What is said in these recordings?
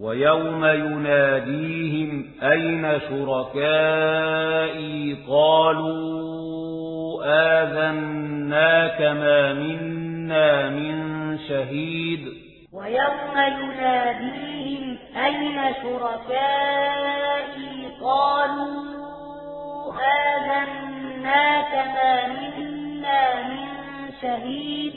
ويوم يناديهم أين شركائي قالوا آذناك ما منا من شهيد ويوم يناديهم أين شركائي قالوا آذناك ما منا من شهيد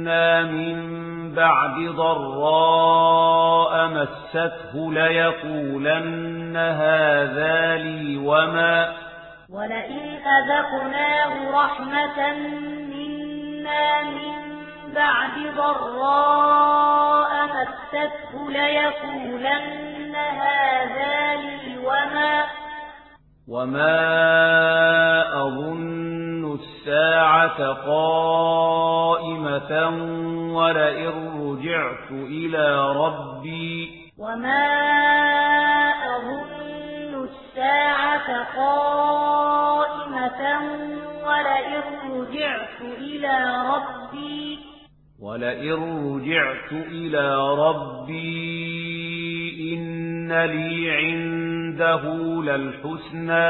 إِنَّا مِن بَعْدِ ضَرَّاءٍ مَسَّتْهُ لَيَقُولَنَّ هَذَا لِي وَمَا وَلَئِنْ أَذَقْنَاهُ رَحْمَةً مِنَّا مِن بعد ضراء مسته ليقولن هذا لي وما وما أظن الساعة قائمة وتنور إن رجعت إلى ربي وما أظن الساعة قائمة ولئن رجعت إلى ربي ولئن رجعت إلى ربي إن لي عنده للحسنى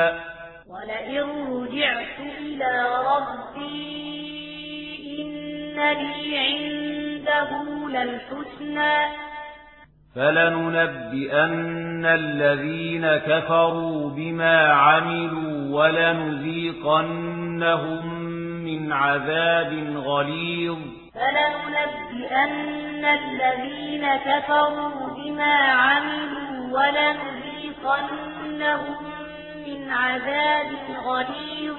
ولئن رجعت إلى ربي فلننبئن الذين كفروا بما عملوا ولنذيقنهم من عذاب غليظ. فلننبئن الذين كفروا بما عملوا ولنذيقنهم من عذاب غليظ.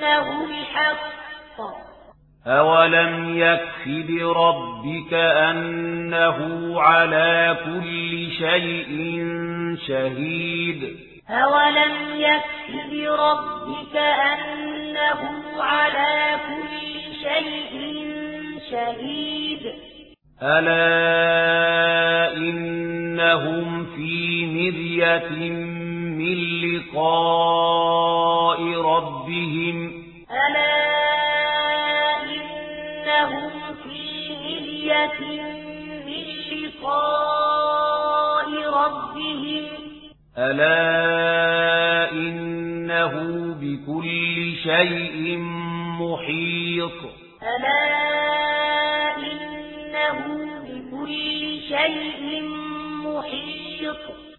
إنه الحق. أَوَلَمْ يَكْفِ بِرَبِّكَ أَنَّهُ عَلَى كُلِّ شَيْءٍ شَهِيدٌ أَوَلَمْ يَكْفِ بِرَبِّكَ أَنَّهُ عَلَى كُلِّ شَيْءٍ شَهِيدٌ أَلَا إِنَّهُمْ فِي مِرْيَةٍ من لقاء ربهم. ألا إنهم في ملية من لقاء ربهم. ألا إنه بكل شيء محيط. ألا إنه بكل شيء محيط.